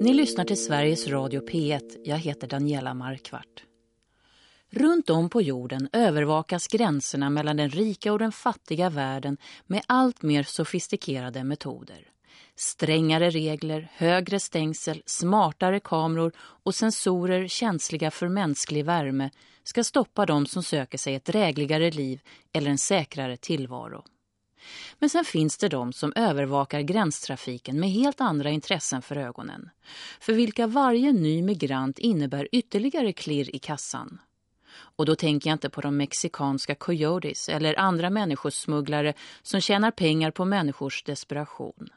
Ni lyssnar till Sveriges Radio P1. Jag heter Daniela Markvart. Runt om på jorden övervakas gränserna mellan den rika och den fattiga världen med allt mer sofistikerade metoder. Strängare regler, högre stängsel, smartare kameror och sensorer känsliga för mänsklig värme ska stoppa dem som söker sig ett drägligare liv eller en säkrare tillvaro. Men sen finns det de som övervakar gränstrafiken med helt andra intressen för ögonen. För vilka varje ny migrant innebär ytterligare klirr i kassan. Och då tänker jag inte på de mexikanska coyotes eller andra människosmugglare som tjänar pengar på människors desperation.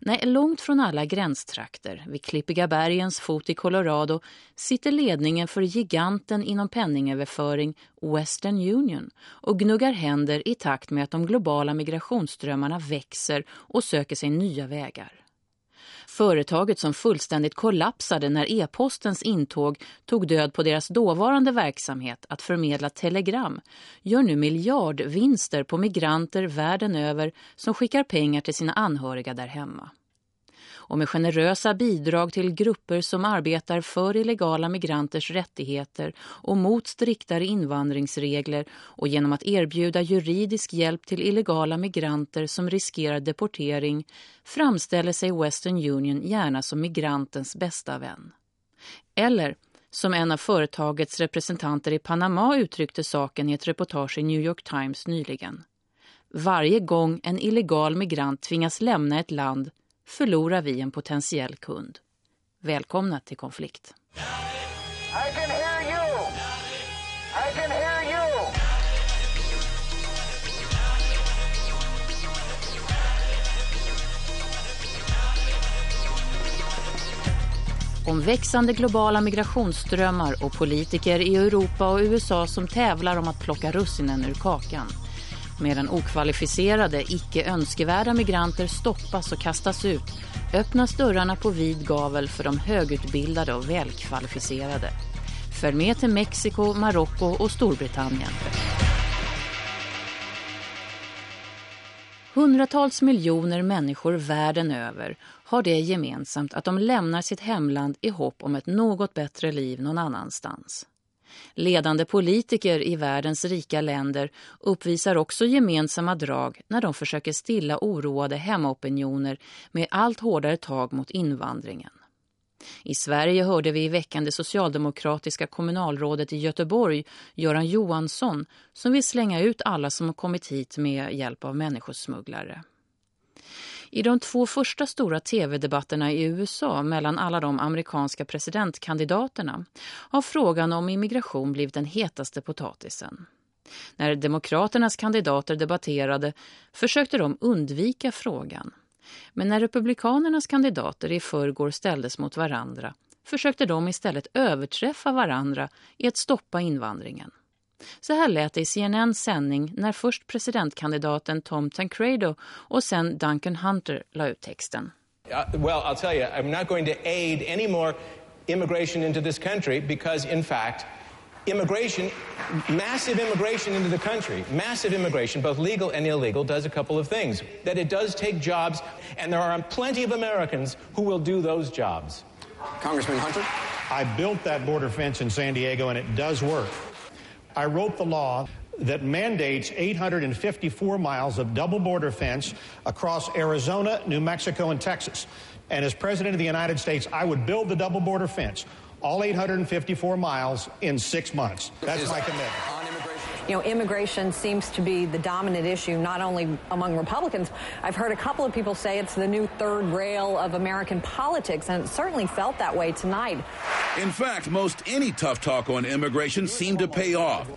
Nej, långt från alla gränstrakter, vid Klippiga bergens fot i Colorado, sitter ledningen för giganten inom penningöverföring Western Union och gnuggar händer i takt med att de globala migrationsströmmarna växer och söker sig nya vägar. Företaget som fullständigt kollapsade när e-postens intåg tog död på deras dåvarande verksamhet att förmedla telegram gör nu miljardvinster på migranter världen över som skickar pengar till sina anhöriga där hemma och med generösa bidrag till grupper som arbetar för illegala migranters rättigheter och mot striktare invandringsregler och genom att erbjuda juridisk hjälp till illegala migranter som riskerar deportering framställer sig Western Union gärna som migrantens bästa vän. Eller som en av företagets representanter i Panama uttryckte saken i ett reportage i New York Times nyligen. Varje gång en illegal migrant tvingas lämna ett land förlorar vi en potentiell kund. Välkomna till konflikt. I can hear you. I can hear you. Om växande globala migrationsströmmar och politiker i Europa och USA som tävlar om att plocka russinen ur kakan medan okvalificerade, icke önskevärda migranter stoppas och kastas ut öppnas dörrarna på vid gavel för de högutbildade och välkvalificerade. Följ med till Mexiko, Marocko och Storbritannien. Hundratals miljoner människor världen över har det gemensamt att de lämnar sitt hemland i hopp om ett något bättre liv någon annanstans. Ledande politiker i världens rika länder uppvisar också gemensamma drag när de försöker stilla oroade hemmaopinioner med allt hårdare tag mot invandringen. I Sverige hörde vi i veckan det socialdemokratiska kommunalrådet i Göteborg, Göran Johansson, som vill slänga ut alla som har kommit hit med hjälp av människosmugglare. I de två första stora tv-debatterna i USA mellan alla de amerikanska presidentkandidaterna har frågan om immigration blivit den hetaste potatisen. När demokraternas kandidater debatterade försökte de undvika frågan. Men när republikanernas kandidater i förrgår ställdes mot varandra försökte de istället överträffa varandra i att stoppa invandringen. Så här lät det i CNNs sändning när först presidentkandidaten Tom Tancredo och sen Duncan Hunter la ut texten. Uh, well, I'll tell you, I'm not going to aid any more immigration into this country because, in fact, immigration, massive immigration into the country, massive immigration, both legal and illegal, does a couple of things. That it does take jobs, and there are plenty of Americans who will do those jobs. Congressman Hunter? I built that border fence in San Diego, and it does work. I wrote the law that mandates 854 miles of double border fence across Arizona, New Mexico, and Texas. And as President of the United States, I would build the double border fence, all 854 miles, in six months. That's my commitment you know, immigration seems to be the dominant issue, not only among Republicans. I've heard a couple of people say it's the new third rail of American politics, and it certainly felt that way tonight. In fact, most any tough talk on immigration seemed to pay off.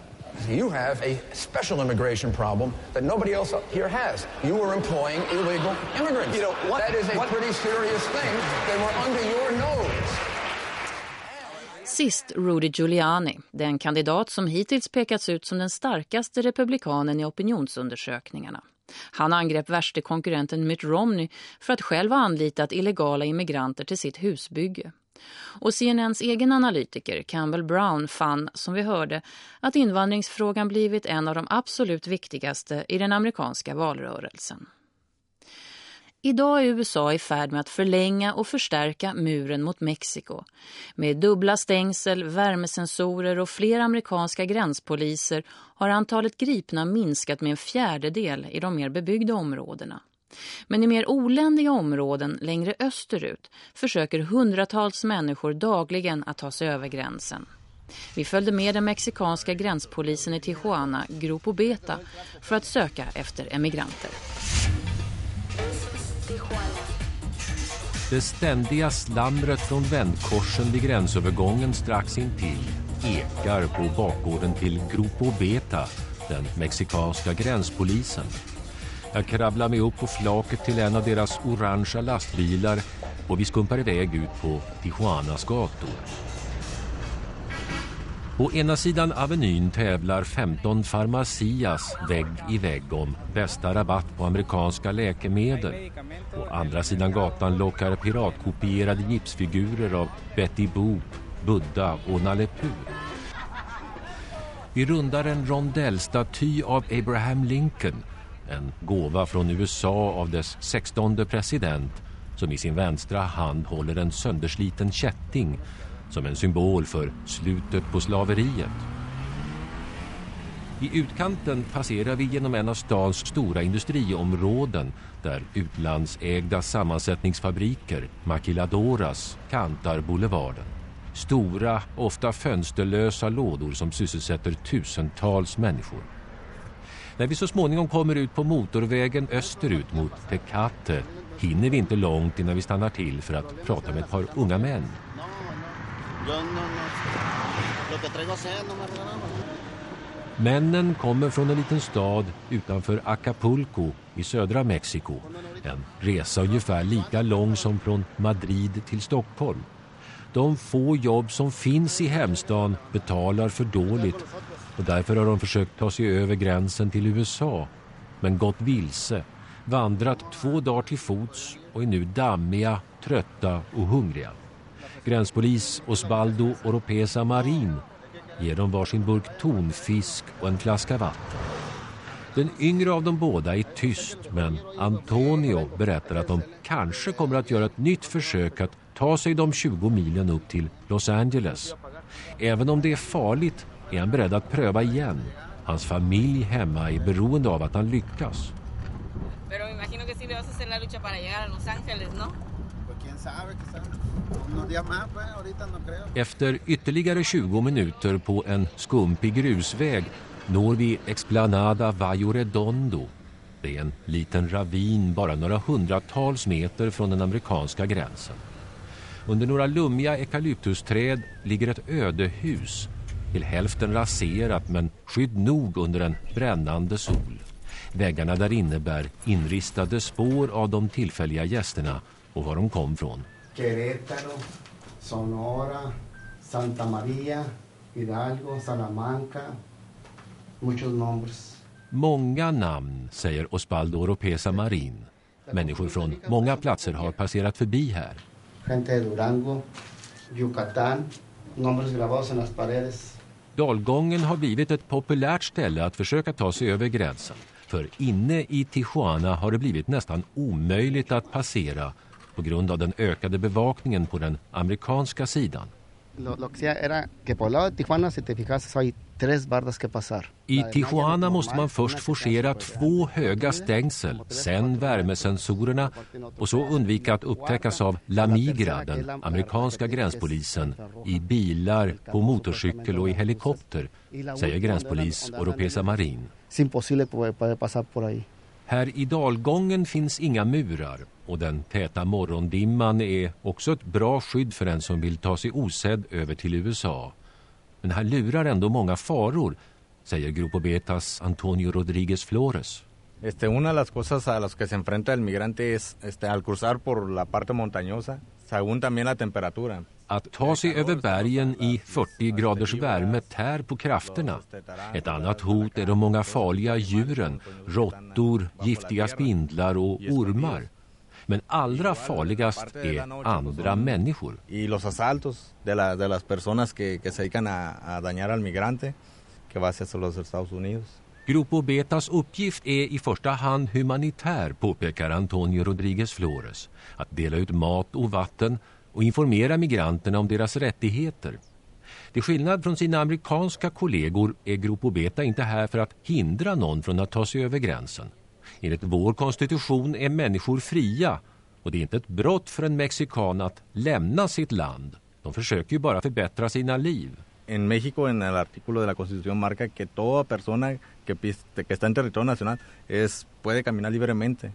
You have a special immigration problem that nobody else here has. You are employing illegal immigrants. You know, what, that is a what? pretty serious thing. They were under your nose. Sist Rudy Giuliani, den kandidat som hittills pekats ut som den starkaste republikanen i opinionsundersökningarna. Han angrep värste konkurrenten Mitt Romney för att själv ha anlitat illegala immigranter till sitt husbygge. Och CNNs egen analytiker Campbell Brown fann, som vi hörde, att invandringsfrågan blivit en av de absolut viktigaste i den amerikanska valrörelsen. Idag är USA i färd med att förlänga och förstärka muren mot Mexiko. Med dubbla stängsel, värmesensorer och fler amerikanska gränspoliser har antalet gripna minskat med en fjärdedel i de mer bebyggda områdena. Men i mer oländiga områden längre österut försöker hundratals människor dagligen att ta sig över gränsen. Vi följde med den mexikanska gränspolisen i Tijuana, Grupo Beta, för att söka efter emigranter. Det ständiga slamret från vändkorsen vid gränsövergången strax intill ekar på bakgården till Grupo Beta, den mexikanska gränspolisen. Jag kravlar mig upp på flaket till en av deras orangea lastbilar och vi skumpar iväg ut på Tijuanas gator. På ena sidan avenyn tävlar 15 Pharmacias vägg i vägg om bästa rabatt på amerikanska läkemedel. På andra sidan gatan lockar piratkopierade gipsfigurer av Betty Boop, Buddha och Nalle Puh. Vi rundar en rondellstaty av Abraham Lincoln, en gåva från USA av dess 16 president som i sin vänstra hand håller en söndersliten kätting som en symbol för slutet på slaveriet. I utkanten passerar vi genom en av stans stora industriområden där utlandsägda sammansättningsfabriker, maquiladoras, kantar boulevarden. Stora, ofta fönsterlösa lådor som sysselsätter tusentals människor. När vi så småningom kommer ut på motorvägen österut mot Tecate hinner vi inte långt innan vi stannar till för att prata med ett par unga män. Männen kommer från en liten stad utanför Acapulco i södra Mexiko. En resa ungefär lika lång som från Madrid till Stockholm. De få jobb som finns i hemstaden betalar för dåligt och därför har de försökt ta sig över gränsen till USA men gått vilse, vandrat två dagar till fots och är nu dammiga, trötta och hungriga. Gränspolis Osvaldo Oropesa Marin ger dem varsin burk tonfisk och en flaska vatten. Den yngre av de båda är tyst men Antonio berättar att de kanske kommer att göra ett nytt försök att ta sig de 20 milen upp till Los Angeles. Även om det är farligt är han beredd att pröva igen. Hans familj hemma är beroende av att han lyckas. Pero me imagino que sí le vas a hacer la lucha para llegar a Los Angeles, ¿no? Efter ytterligare 20 minuter på en skumpig grusväg når vi Explanada Vallo Redondo. Det är en liten ravin bara några hundratals meter från den amerikanska gränsen. Under några lummiga eukalyptusträd ligger ett ödehus till hälften raserat men skydd nog under en brännande sol. Väggarna där inne bär inristade spår av de tillfälliga gästerna och var de kom från. Querétaro, Sonora, Santa Maria, Hidalgo, Salamanca. Muchos nombres. Många namn, säger Osvaldo Oropesa Marin. Människor från många platser har passerat förbi här. Gente de Durango, Yucatán, nombres grabados en las paredes. Dalgången har blivit ett populärt ställe att försöka ta sig över gränsen. För inne i Tijuana har det blivit nästan omöjligt att passera på grund av den ökade bevakningen på den amerikanska sidan. I Tijuana måste man först forcera två höga stängsel, sen värmesensorerna och så undvika att upptäckas av La Migra, den amerikanska gränspolisen, i bilar, på motorcykel och i helikopter, säger gränspolis Oropesa Marin. Här i dalgången finns inga murar och den täta morgondimman är också ett bra skydd för en som vill ta sig osedd över till USA. Men här lurar ändå många faror, säger Grupo Betas Antonio Rodríguez Flores. Este, una de las cosas a las que se enfrenta el migrante es este, al cruzar por la parte montañosa, según también la temperatura. Att ta sig över bergen i 40 graders värme tär på krafterna. Ett annat hot är de många farliga djuren, råttor, giftiga spindlar och ormar. Men allra farligast är andra människor. Y los asaltos de, la, de las personas que, que se dedican a, a dañar al migrante que va hacia los Estados Unidos. Grupo Betas uppgift är i första hand humanitär, påpekar Antonio Rodriguez Flores. Att dela ut mat och vatten och informera migranterna om deras rättigheter. Till skillnad från sina amerikanska kollegor är Grupo Beta inte här för att hindra någon från att ta sig över gränsen. Enligt vår konstitution är människor fria och det är inte ett brott för en mexikan att lämna sitt land. De försöker ju bara förbättra sina liv. En México, en el artículo de la Constitución marca que toda persona que, que está en territorio nacional es, puede caminar libremente.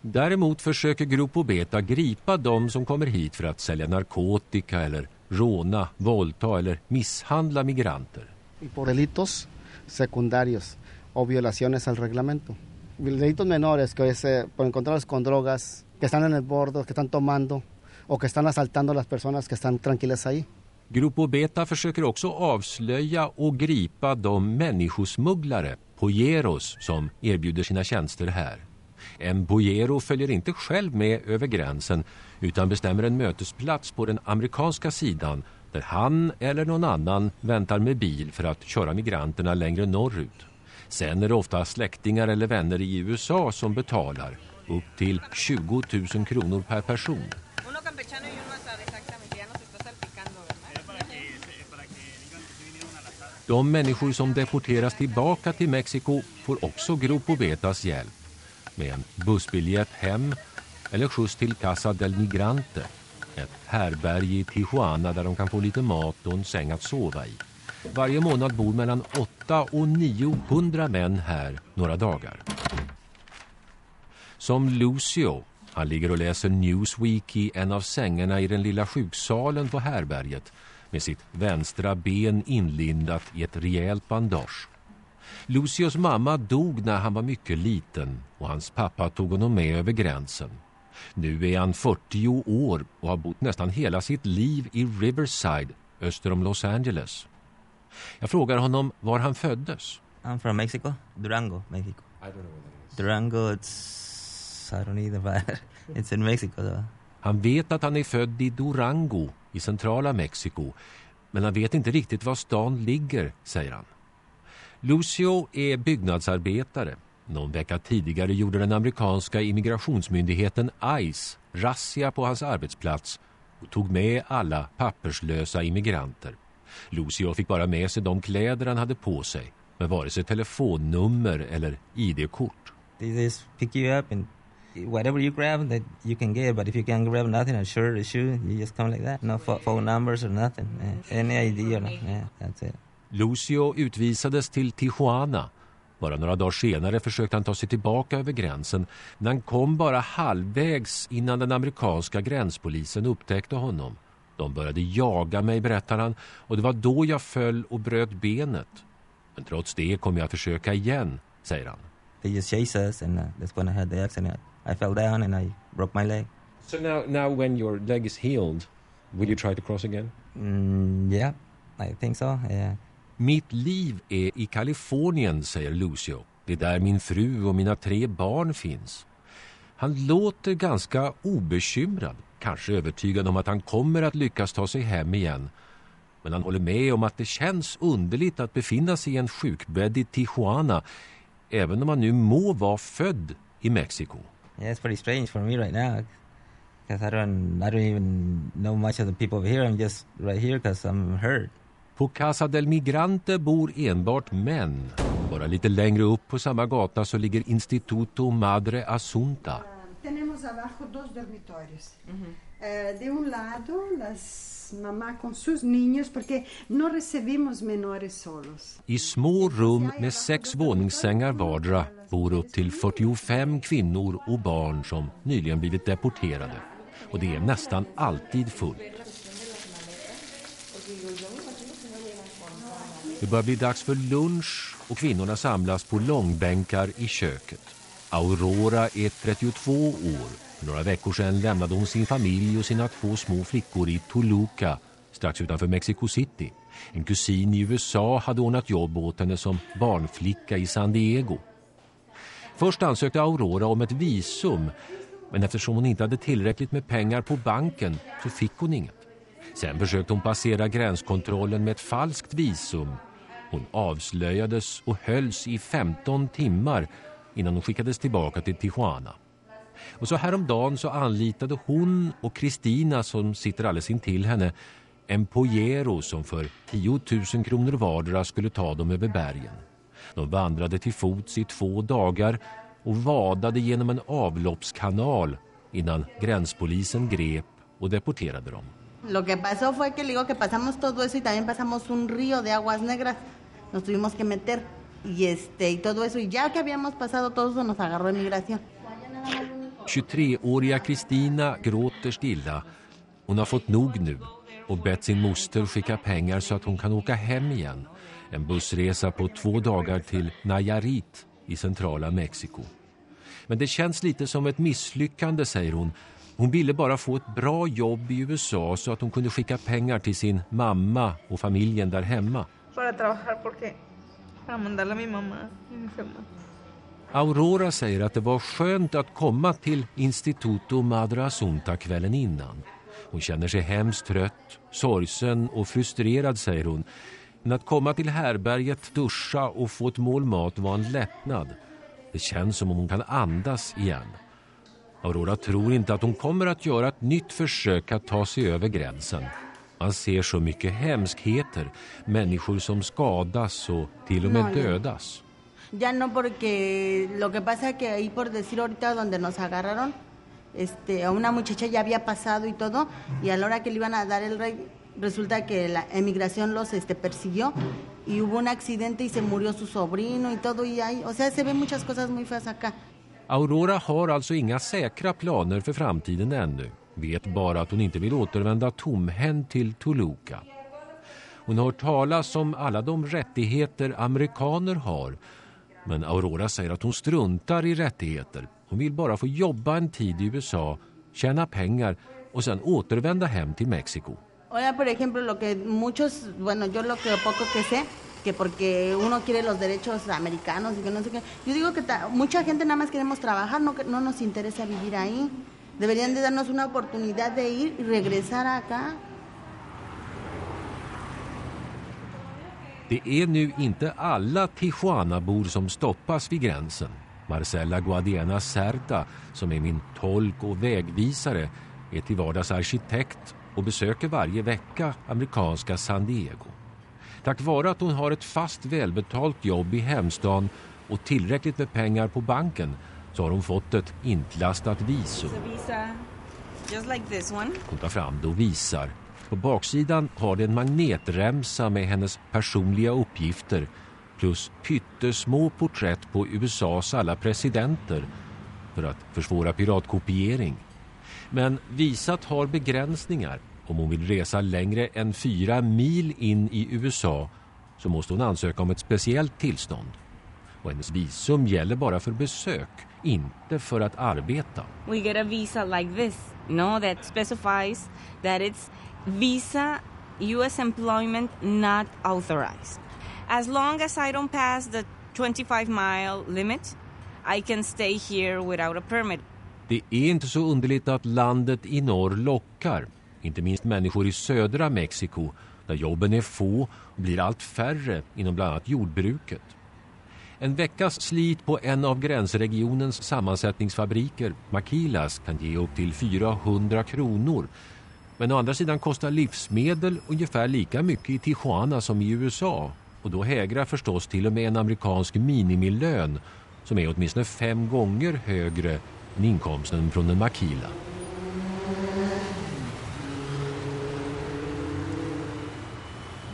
Däremot försöker Grupo Beta gripa de som kommer hit för att sälja narkotika eller råna, våldta eller misshandla migranter. Y por delitos secundarios o violaciones al reglamento. Delitos menores que es eh, por encontrarlos con drogas, que están en el borde, que están tomando o que están asaltando a las personas que están tranquilas ahí. Grupo Beta försöker också avslöja och gripa de människosmugglare, pojeros, som erbjuder sina tjänster här. En pojero följer inte själv med över gränsen utan bestämmer en mötesplats på den amerikanska sidan där han eller någon annan väntar med bil för att köra migranterna längre norrut. Sen är det ofta släktingar eller vänner i USA som betalar upp till 20 000 kronor per person. De människor som deporteras tillbaka till Mexiko får också Grupo Betas hjälp med en bussbiljett hem eller skjuts till Casa del Migrante, ett härberge i Tijuana där de kan få lite mat och en säng att sova i. Varje månad bor mellan 8 och 900 män här några dagar. Som Lucio, han ligger och läser Newsweek i en av sängarna i den lilla sjuksalen på härberget med sitt vänstra ben inlindat i ett rejält bandage. Lucios mamma dog när han var mycket liten och hans pappa tog honom med över gränsen. Nu är han 40 år och har bott nästan hela sitt liv i Riverside öster om Los Angeles. Jag frågar honom var han föddes. I'm from Mexico, Durango, Mexico. I don't know where that is. Durango, it's I don't either, but it's in Mexico though. Han vet att han är född i Durango i centrala Mexiko, men han vet inte riktigt var stan ligger, säger han. Lucio är byggnadsarbetare. Någon vecka tidigare gjorde den amerikanska immigrationsmyndigheten ICE razzia på hans arbetsplats och tog med alla papperslösa immigranter. Lucio fick bara med sig de kläder han hade på sig med vare sig telefonnummer eller ID-kort. They just pick you up and whatever you grab that you can get but if you can't grab nothing a shirt a shoe you just come like that no phone numbers or nothing any ID or nothing. Yeah, that's it. Lucio utvisades till Tijuana. Bara några dagar senare försökte han ta sig tillbaka över gränsen men han kom bara halvvägs innan den amerikanska gränspolisen upptäckte honom. De började jaga mig, berättar han, och det var då jag föll och bröt benet. Men trots det kommer jag försöka igen, säger han. They just chased us and uh, that's when I had the accident. I fell down and I broke my leg. So now, now when your leg is healed, will you try to cross again? Mm, yeah, I think so, yeah. Mitt liv är i Kalifornien, säger Lucio. Det är där min fru och mina tre barn finns. Han låter ganska obekymrad, kanske övertygad om att han kommer att lyckas ta sig hem igen. Men han håller med om att det känns underligt att befinna sig i en sjukbädd i Tijuana, även om han nu må vara född i Mexiko. Yeah, it's pretty strange for me right now. Because I don't, I don't even know much of the people over here. I'm just right here because I'm hurt. På Casa del Migrante bor enbart män. Bara lite längre upp på samma gata så ligger Instituto Madre Asunta. Abajo dos dormitorios. Eh, de un lado las mamá con sus niños porque no recibimos menores solos. I små rum med sex våningssängar vardera bor upp till 45 kvinnor och barn som nyligen blivit deporterade. Och det är nästan alltid fullt. Det börjar bli dags för lunch och kvinnorna samlas på långbänkar i köket. Aurora är 32 år. För några veckor sedan lämnade hon sin familj och sina två små flickor i Toluca, strax utanför Mexico City. En kusin i USA hade ordnat jobb åt henne som barnflicka i San Diego. Först ansökte Aurora om ett visum, men eftersom hon inte hade tillräckligt med pengar på banken så fick hon inget. Sen försökte hon passera gränskontrollen med ett falskt visum Hon avslöjades och hölls i 15 timmar innan hon skickades tillbaka till Tijuana. Och så häromdagen så anlitade hon och Kristina som sitter alldeles intill henne en pojero som för 10 000 kronor vardera skulle ta dem över bergen. De vandrade till fots i två dagar och vadade genom en avloppskanal innan gränspolisen grep och deporterade dem. Lo que pasó fue que le digo que pasamos todo eso y también pasamos un río de aguas negras. Nos tuvimos que meter y este y todo eso y ya que habíamos pasado todo eso nos agarró inmigración. 23-åriga Kristina gråter stilla. Hon har fått nog nu och bett sin moster skicka pengar så att hon kan åka hem igen. En bussresa på två dagar till Nayarit i centrala Mexiko. Men det känns lite som ett misslyckande, säger hon. Hon ville bara få ett bra jobb i USA så att hon kunde skicka pengar till sin mamma och familjen där hemma. Para trabajar porque para mandarle a min mamá. Aurora säger att det var skönt att komma till Instituto Madre Asunta kvällen innan. Hon känner sig hemskt trött, sorgsen och frustrerad, säger hon. Men att komma till härberget, duscha och få ett mål mat var en lättnad. Det känns som om hon kan andas igen. Aurora tror inte att hon kommer att göra ett nytt försök att ta sig över gränsen. Man ser så mycket hemskheter, människor som skadas och till och med dödas. Ya no porque lo que pasa que ahí por decir ahorita donde nos agarraron, este, a una muchacha ya había pasado y todo, y a la hora que le iban a dar el rey, resulta que la emigración los este, persiguió y hubo un accidente y se murió su sobrino y todo, y ahí, o sea, se ven muchas cosas muy feas acá. Aurora har alltså inga säkra planer för framtiden ännu. Vet bara att hon inte vill återvända tomhänt till Toluca. Hon har hört talas om alla de rättigheter amerikaner har. Men Aurora säger att hon struntar i rättigheter. Hon vill bara få jobba en tid i USA, tjäna pengar och sen återvända hem till Mexiko. Ahora, por ejemplo, lo que muchos, bueno, yo lo que poco que sé, que porque uno quiere los derechos americanos y que no sé qué. Yo digo que ta, mucha gente nada más queremos trabajar, no, no nos interesa vivir ahí. Deberían de darnos una oportunidad de ir y regresar acá. Det är nu inte alla Tijuanabor som stoppas vid gränsen. Marcela Guadiana Certa, som är min tolk och vägvisare, är till vardags arkitekt och besöker varje vecka amerikanska San Diego. Tack vare att hon har ett fast välbetalt jobb i hemstaden och tillräckligt med pengar på banken så har hon fått ett intlastat visum. Hon tar fram det och visar. På baksidan har det en magnetremsa med hennes personliga uppgifter plus pyttesmå porträtt på USAs alla presidenter för att försvåra piratkopiering. Men visat har begränsningar. Om hon vill resa längre än fyra mil in i USA så måste hon ansöka om ett speciellt tillstånd. Och hennes visum gäller bara för besök, inte för att arbeta. We get a visa like this, no, that specifies that it's visa US employment not authorized. As long as I don't pass the 25 mile limit, I can stay here without a permit. Det är inte så underligt att landet i norr lockar. Inte minst människor i södra Mexiko där jobben är få och blir allt färre inom bland annat jordbruket. En veckas slit på en av gränsregionens sammansättningsfabriker, Makilas, kan ge upp till 400 kronor. Men å andra sidan kostar livsmedel ungefär lika mycket i Tijuana som i USA. Och då hägrar förstås till och med en amerikansk minimilön som är åtminstone fem gånger högre än inkomsten från en Makila.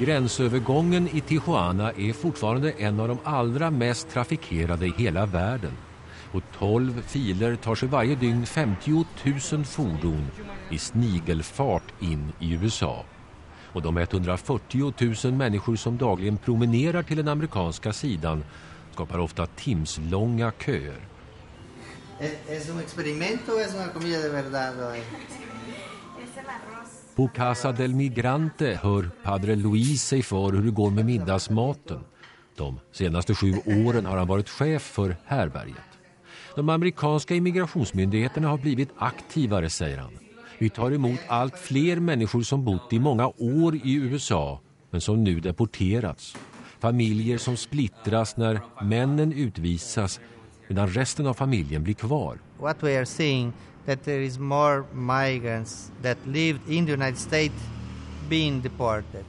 Gränsövergången i Tijuana är fortfarande en av de allra mest trafikerade i hela världen. Och 12 filer tar sig varje dygn 50 000 fordon i snigelfart in i USA. Och de 140 000 människor som dagligen promenerar till den amerikanska sidan skapar ofta timslånga köer. ¿Es un experimento o es una comida de verdad? På Casa del Migrante hör Padre Luis sig för hur det går med middagsmaten. De senaste sju åren har han varit chef för härberget. De amerikanska immigrationsmyndigheterna har blivit aktivare, säger han. Vi tar emot allt fler människor som bott i många år i USA men som nu deporterats. Familjer som splittras när männen utvisas medan resten av familjen blir kvar. What we are seeing that there is more migrants that lived in the United States being deported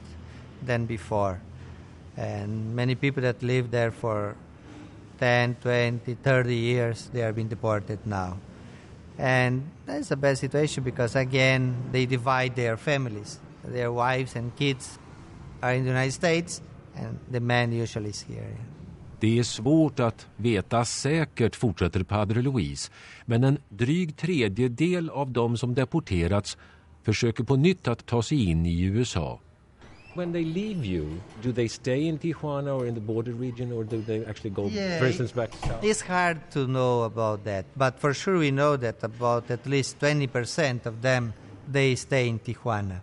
than before. And many people that lived there for 10, 20, 30 years, they are being deported now. And that's a bad situation because, again, they divide their families. Their wives and kids are in the United States, and the man usually is here. Det är svårt att veta säkert, fortsätter Padre Luis, men en dryg tredjedel av de som deporterats försöker på nytt att ta sig in i USA. When they leave you, do they stay in Tijuana or in the border region, or do they actually go, Yeah, for instance, back to South? It's hard to know about that, but for sure we know that about at least 20% of them they stay in Tijuana.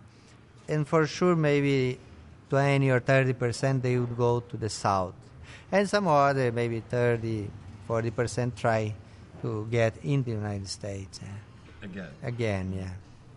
And for sure maybe 20 or 30% they would go to the south. And some other maybe 30 40% try to get in the United States. Again. Again, yeah.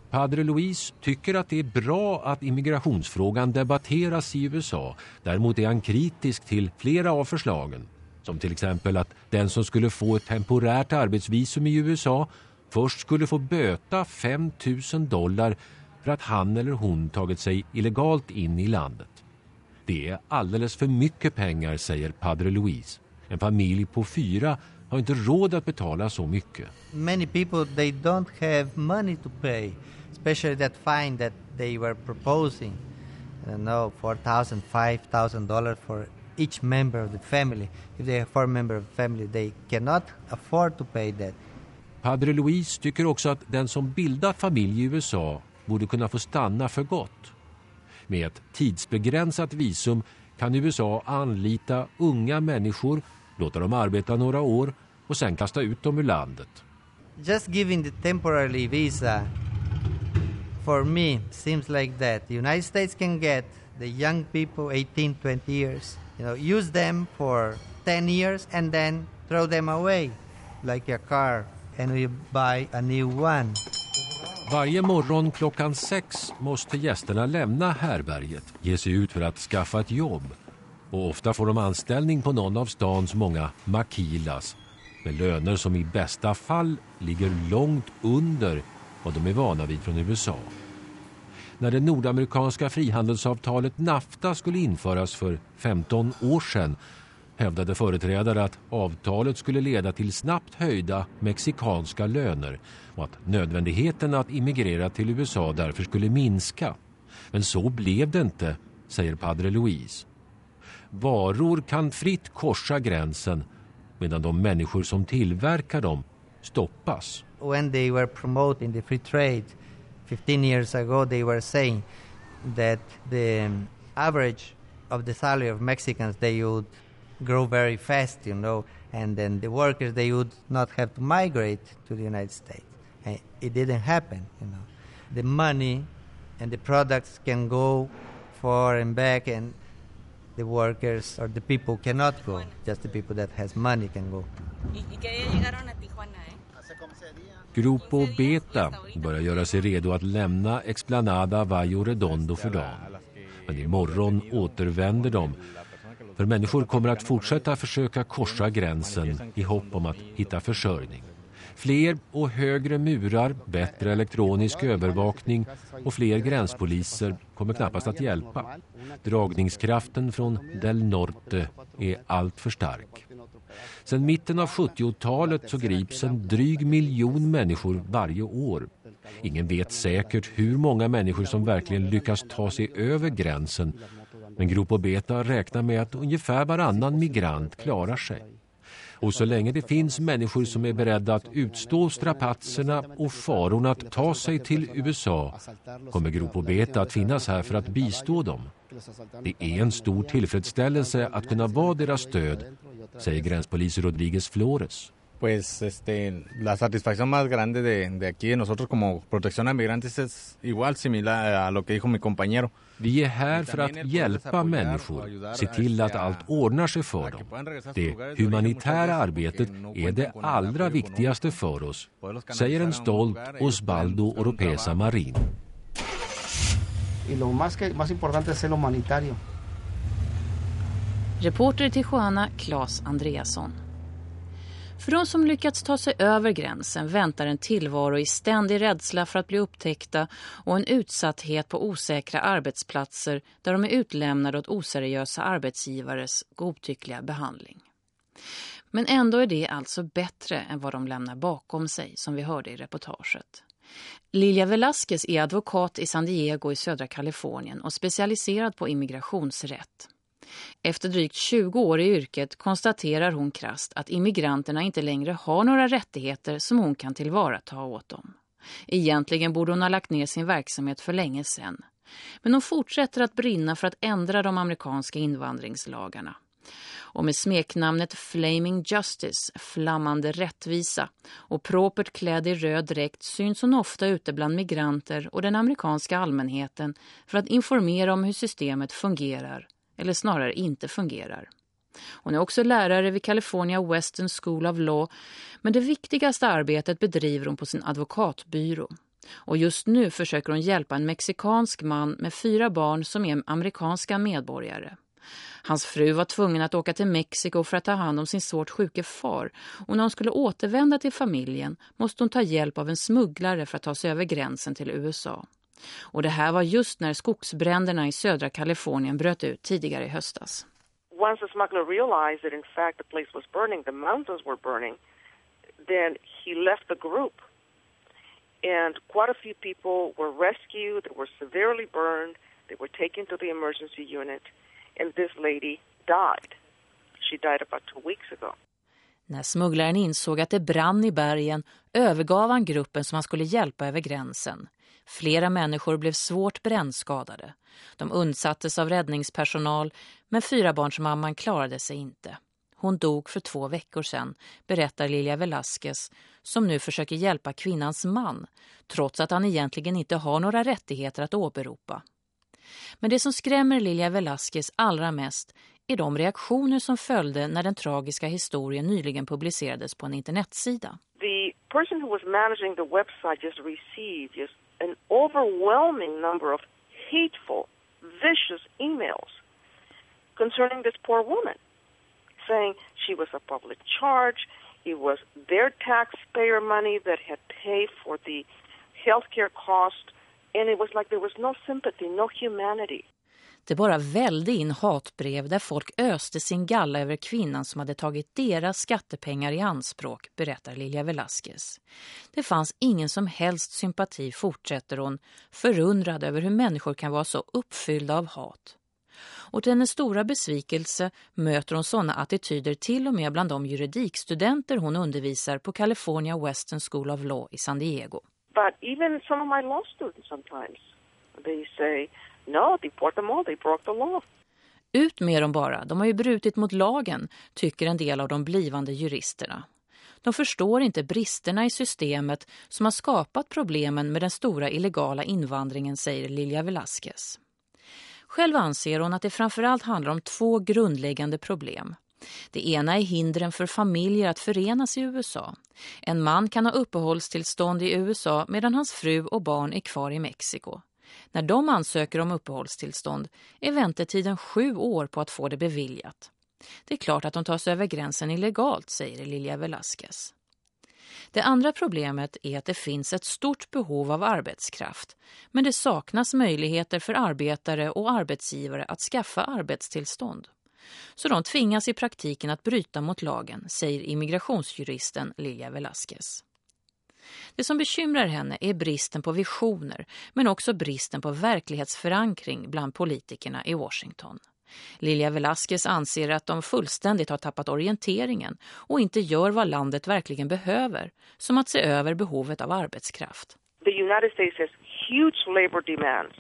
Padre Luis tycker att det är bra att immigrationsfrågan debatteras i USA. Däremot är han kritisk till flera av förslagen. Som till exempel att den som skulle få ett temporärt arbetsvisum i USA först skulle få böta 5 000 dollar för att han eller hon tagit sig illegalt in i landet. Det är alldeles för mycket pengar, säger Padre Luis. En familj på fyra har inte råd att betala så mycket. many people they don't have money to pay, especially that fine that they were proposing. I don't know, four thousand, five thousand dollars for each member of the family. If they have four members of the family, they cannot afford to pay that. Padre Luis tycker också att den som bildat familj i USA borde kunna få stanna för gott. Med ett tidsbegränsat visum kan USA anlita unga människor, låta dem arbeta några år och sen kasta ut dem ur landet. Just giving the temporary visa, for me, seems like that. The United States can get the young people, 18, 20 years, you know, use them for 10 years and then throw them away like a car and we buy a new one. Varje morgon klockan sex måste gästerna lämna härberget, ge sig ut för att skaffa ett jobb. Och ofta får de anställning på någon av stans många makilas med löner som i bästa fall ligger långt under vad de är vana vid från USA. När det nordamerikanska frihandelsavtalet NAFTA skulle införas för 15 år sedan hävdade företrädare att avtalet skulle leda till snabbt höjda mexikanska löner och att nödvändigheten att immigrera till USA därför skulle minska. Men så blev det inte, säger Padre Luis. Varor kan fritt korsa gränsen medan de människor som tillverkar dem stoppas. when they were promoting the free trade 15 years ago, they were saying that the um, average of the salary of Mexicans they would grow very fast, you know, and then the workers they would not have to migrate to the United States. And it didn't happen, you know. The money and the products can go far and back, and the workers or the people cannot go. Just the people that has money can go. ¿Y, y qué día llegaron a Tijuana, eh? Grupo Beta börjar göra sig redo att lämna Explanada Valle Redondo för dagen. Men imorgon återvänder de. För människor kommer att fortsätta försöka korsa gränsen i hopp om att hitta försörjning. Fler och högre murar, bättre elektronisk övervakning och fler gränspoliser kommer knappast att hjälpa. Dragningskraften från Del Norte är allt för stark. Sedan mitten av 70-talet så grips en dryg miljon människor varje år. Ingen vet säkert hur många människor som verkligen lyckas ta sig över gränsen. Men Grupo Beta räknar med att ungefär varannan migrant klarar sig. Och så länge det finns människor som är beredda att utstå strapatserna och farorna att ta sig till USA kommer Grupo Beta att finnas här för att bistå dem. Det är en stor tillfredsställelse att kunna vara deras stöd, säger gränspolis Rodriguez Flores. Pues este, la satisfacción más grande de, de aquí de nosotros como protección a migrantes es igual similar a lo que dijo mi compañero. Vi är här för att hjälpa människor, se till att allt ordnar sig för dem. Det humanitära arbetet är det allra viktigaste för oss, säger en stolt Osvaldo Oropesa Marin. Y lo más, que, más importante es el humanitario. Reporter i Tijuana, Claes Andreasson. För de som lyckats ta sig över gränsen väntar en tillvaro i ständig rädsla för att bli upptäckta och en utsatthet på osäkra arbetsplatser där de är utlämnade åt oseriösa arbetsgivares godtyckliga behandling. Men ändå är det alltså bättre än vad de lämnar bakom sig som vi hörde i reportaget. Lilia Velasquez är advokat i San Diego i södra Kalifornien och specialiserad på immigrationsrätt. Efter drygt 20 år i yrket konstaterar hon krast att immigranterna inte längre har några rättigheter som hon kan tillvarata åt dem. Egentligen borde hon ha lagt ner sin verksamhet för länge sedan. Men hon fortsätter att brinna för att ändra de amerikanska invandringslagarna. Och med smeknamnet Flaming Justice, flammande rättvisa, och propert klädd i röd dräkt syns hon ofta ute bland migranter och den amerikanska allmänheten för att informera om hur systemet fungerar eller snarare inte fungerar. Hon är också lärare vid California Western School of Law, men det viktigaste arbetet bedriver hon på sin advokatbyrå. Och just nu försöker hon hjälpa en mexikansk man med fyra barn som är amerikanska medborgare. Hans fru var tvungen att åka till Mexiko för att ta hand om sin svårt sjuke far och när hon skulle återvända till familjen måste hon ta hjälp av en smugglare för att ta sig över gränsen till USA. Och det här var just när skogsbränderna i södra Kalifornien bröt ut tidigare i höstas. Once the smuggler realized that in fact the place was burning, the mountains were burning, then he left the group. And quite a few people were rescued, they were severely burned, they were taken to the emergency unit, and this lady died. She died about two weeks ago. När smugglaren insåg att det brann i bergen övergav han gruppen som han skulle hjälpa över gränsen. Flera människor blev svårt brännskadade. De undsattes av räddningspersonal men fyrabarnsmamman klarade sig inte. Hon dog för två veckor sedan, berättar Lilia Velasquez som nu försöker hjälpa kvinnans man trots att han egentligen inte har några rättigheter att åberopa. Men det som skrämmer Lilia Velasquez allra mest är de reaktioner som följde när den tragiska historien nyligen publicerades på en internetsida. The person who was managing the website just received just an overwhelming number of hateful, vicious emails concerning this poor woman, saying she was a public charge, it was their taxpayer money that had paid for the healthcare cost, and it was like there was no sympathy, no humanity. Det bara välde in hatbrev där folk öste sin galla över kvinnan som hade tagit deras skattepengar i anspråk, berättar Lilja Velasquez. Det fanns ingen som helst sympati, fortsätter hon, förundrad över hur människor kan vara så uppfyllda av hat. Och till hennes stora besvikelse möter hon sådana attityder till och med bland de juridikstudenter hon undervisar på California Western School of Law i San Diego. But even some of my law students sometimes, they say No, they broke the law, They broke the law. Ut med dem bara. De har ju brutit mot lagen, tycker en del av de blivande juristerna. De förstår inte bristerna i systemet som har skapat problemen med den stora illegala invandringen, säger Lilja Velasquez. Själv anser hon att det framförallt handlar om två grundläggande problem. Det ena är hindren för familjer att förenas i USA. En man kan ha uppehållstillstånd i USA medan hans fru och barn är kvar i Mexiko. När de ansöker om uppehållstillstånd är väntetiden sju år på att få det beviljat. Det är klart att de tas över gränsen illegalt, säger Lilia Velasquez. Det andra problemet är att det finns ett stort behov av arbetskraft, men det saknas möjligheter för arbetare och arbetsgivare att skaffa arbetstillstånd. Så de tvingas i praktiken att bryta mot lagen, säger immigrationsjuristen Lilia Velasquez. Det som bekymrar henne är bristen på visioner men också bristen på verklighetsförankring bland politikerna i Washington. Lilia Velasquez anser att de fullständigt har tappat orienteringen och inte gör vad landet verkligen behöver, som att se över behovet av arbetskraft. The United States has huge labor demands.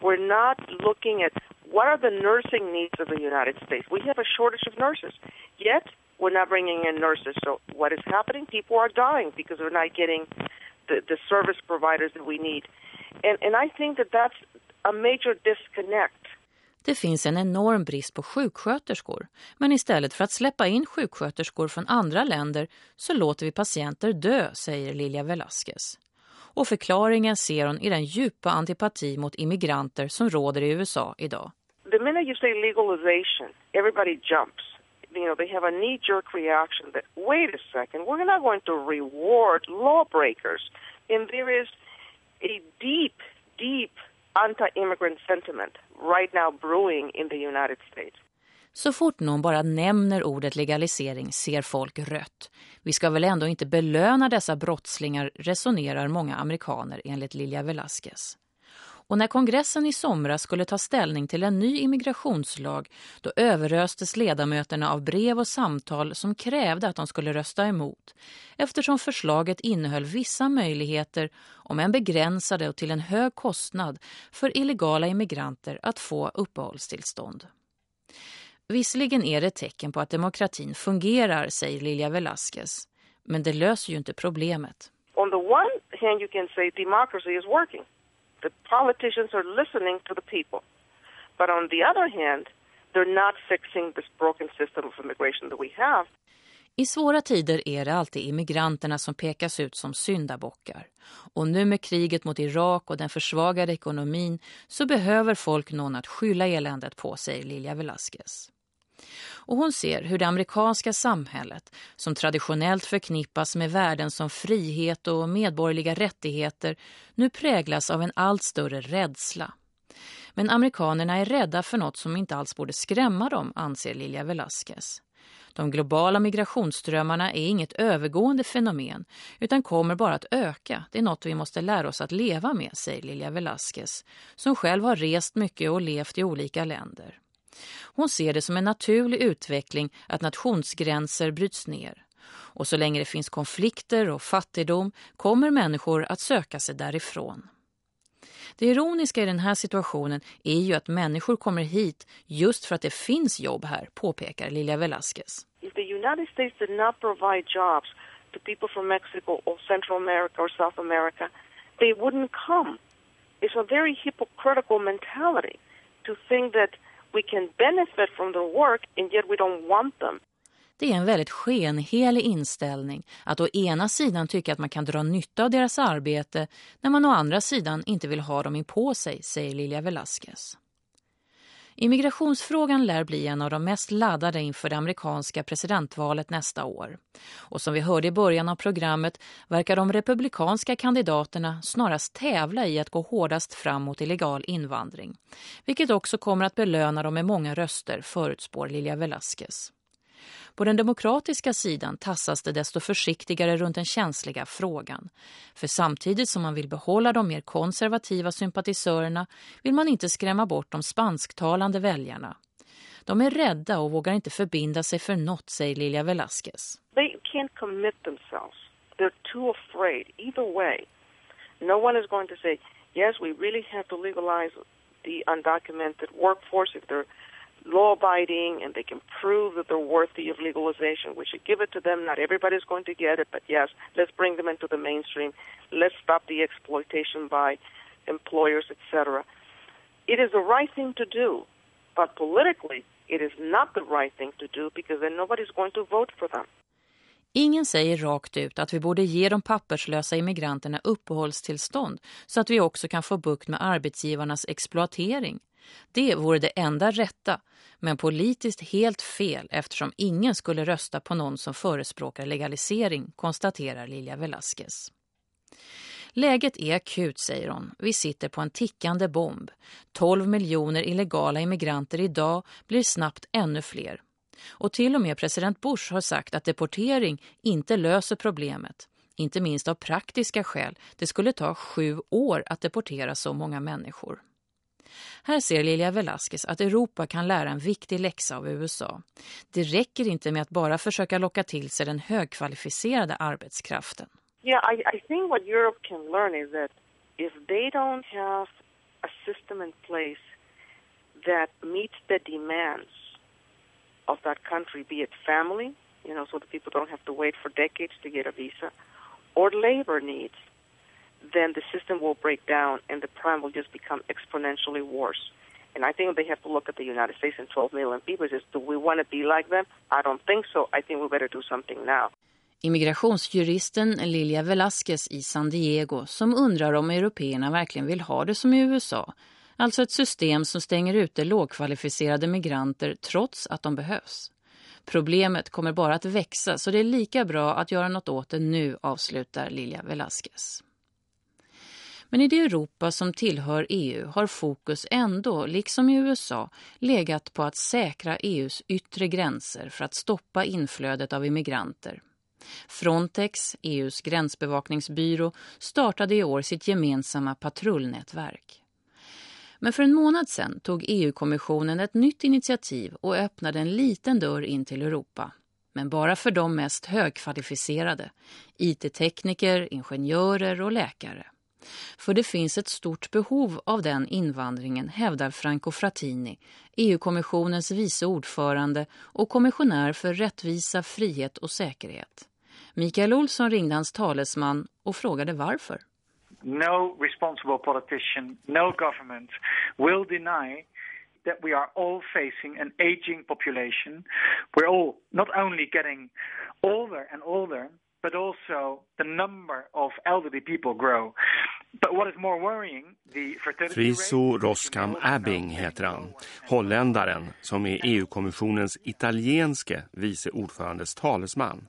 We're not looking at what are the nursing needs of the United States. We have a shortage of nurses. Yet we're not bringing in nurses. So what is happening? People are dying because we're not getting the, the service providers that we need. And, and I think that that's a major disconnect. Det finns en enorm brist på sjuksköterskor. Men istället för att släppa in sjuksköterskor från andra länder så låter vi patienter dö, säger Lilja Velasquez. Och förklaringen ser hon i den djupa antipati mot immigranter som råder i USA idag. the minute you say legalization, everybody jumps. You know, they have a knee jerk reaction that, wait a second, we're not going to reward lawbreakers. And there is a deep, deep anti immigrant sentiment right now brewing in the United States. Så fort någon bara nämner ordet legalisering ser folk rött. Vi ska väl ändå inte belöna dessa brottslingar, resonerar många amerikaner enligt Lilja Velasquez. Och när kongressen i somras skulle ta ställning till en ny immigrationslag då överröstes ledamöterna av brev och samtal som krävde att de skulle rösta emot eftersom förslaget innehöll vissa möjligheter om en begränsade och till en hög kostnad för illegala immigranter att få uppehållstillstånd. Visserligen är det tecken på att demokratin fungerar, säger Lilja Velasquez. Men det löser ju inte problemet. On the one hand you can say democracy is working. The politicians are listening to the people. But on the other hand, they're not fixing this broken system of immigration that we have. I svåra tider är det alltid immigranterna som pekas ut som syndabockar. Och nu med kriget mot Irak och den försvagade ekonomin så behöver folk någon att skylla eländet på, säger Lilja Velasquez. Och hon ser hur det amerikanska samhället, som traditionellt förknippas med värden som frihet och medborgerliga rättigheter, nu präglas av en allt större rädsla. Men amerikanerna är rädda för något som inte alls borde skrämma dem, anser Lilja Velasquez. De globala migrationsströmmarna är inget övergående fenomen utan kommer bara att öka. Det är något vi måste lära oss att leva med, säger Lilja Velasquez, som själv har rest mycket och levt i olika länder. Hon ser det som en naturlig utveckling att nationsgränser bryts ner. Och så länge det finns konflikter och fattigdom kommer människor att söka sig därifrån. Det ironiska i den här situationen är ju att människor kommer hit just för att det finns jobb här, påpekar Lilia Velasquez. If the United States did not provide jobs to people from Mexico or Central America or South America, they wouldn't come. It's a very hypocritical mentality to think that we can benefit from their work and yet we don't want them. Det är en väldigt skenhelig inställning att å ena sidan tycka att man kan dra nytta av deras arbete när man å andra sidan inte vill ha dem in på sig, säger Lilja Velasquez. Immigrationsfrågan lär bli en av de mest laddade inför det amerikanska presidentvalet nästa år. Och som vi hörde i början av programmet verkar de republikanska kandidaterna snarast tävla i att gå hårdast fram mot illegal invandring. Vilket också kommer att belöna dem med många röster, förutspår Lilja Velasquez. På den demokratiska sidan tassas det desto försiktigare runt den känsliga frågan. För samtidigt som man vill behålla de mer konservativa sympatisörerna vill man inte skrämma bort de spansktalande väljarna. De är rädda och vågar inte förbinda sig för något, säger Lilja Velasquez. They can't commit themselves. They're too afraid. Either way, no one is going to say, yes, we really have to legalize the undocumented workforce if they're law-abiding and they can prove that they're worthy of legalization. We should give it to them. Not everybody's going to get it, but yes, let's bring them into the mainstream. Let's stop the exploitation by employers, etc. It is the right thing to do, but politically, it is not the right thing to do because then nobody's going to vote for them. Ingen säger rakt ut att vi borde ge de papperslösa immigranterna uppehållstillstånd så att vi också kan få bukt med arbetsgivarnas exploatering. Det vore det enda rätta, men politiskt helt fel eftersom ingen skulle rösta på någon som förespråkar legalisering, konstaterar Lilja Velasquez. Läget är akut, säger hon. Vi sitter på en tickande bomb. 12 miljoner illegala immigranter idag blir snabbt ännu fler. Och till och med president Bush har sagt att deportering inte löser problemet. Inte minst av praktiska skäl. Det skulle ta sju år att deportera så många människor. Här ser Lilia Velasquez att Europa kan lära en viktig läxa av USA. Det räcker inte med att bara försöka locka till sig den högkvalificerade arbetskraften. Yeah, I, I think what Europe can learn is that if they don't have a system in place that meets the demands of that country, be it family, you know, so that people don't have to wait for decades to get a visa, or labor needs, then the system will break down and the crime will just become exponentially worse. And I think they have to look at the United States and 12 million people and do we want to be like them? I don't think so. I think we better do something now. Immigrationsjuristen Lilia Velasquez i San Diego som undrar om européerna verkligen vill ha det som i USA Alltså ett system som stänger ute lågkvalificerade migranter trots att de behövs. Problemet kommer bara att växa så det är lika bra att göra något åt det nu, avslutar Lilja Velasquez. Men i det Europa som tillhör EU har fokus ändå, liksom i USA, legat på att säkra EUs yttre gränser för att stoppa inflödet av immigranter. Frontex, EUs gränsbevakningsbyrå, startade i år sitt gemensamma patrullnätverk. Men för en månad sedan tog EU-kommissionen ett nytt initiativ och öppnade en liten dörr in till Europa. Men bara för de mest högkvalificerade, IT-tekniker, ingenjörer och läkare. För det finns ett stort behov av den invandringen, hävdar Franco Frattini, EU-kommissionens vice ordförande och kommissionär för rättvisa, frihet och säkerhet. Mikael Olsson ringde hans talesman och frågade varför. No responsible politician, no government will deny that we are all facing an aging population. We're all not only getting older and older, but also the number of elderly people grow. But what is more worrying, the fertility Friso Roskam Abbing heter han, holländaren som är EU-kommissionens italienske vice ordförandes talesman.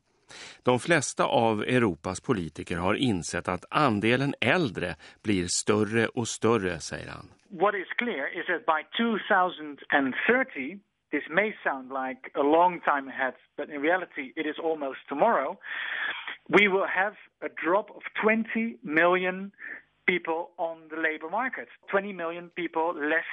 De flesta av Europas politiker har insett att andelen äldre blir större och större, säger han. What is clear is that by 2030 this may sound like a long time ahead, but in reality it is almost tomorrow. We will have a drop of 20 million people on the labor market, 20 million people less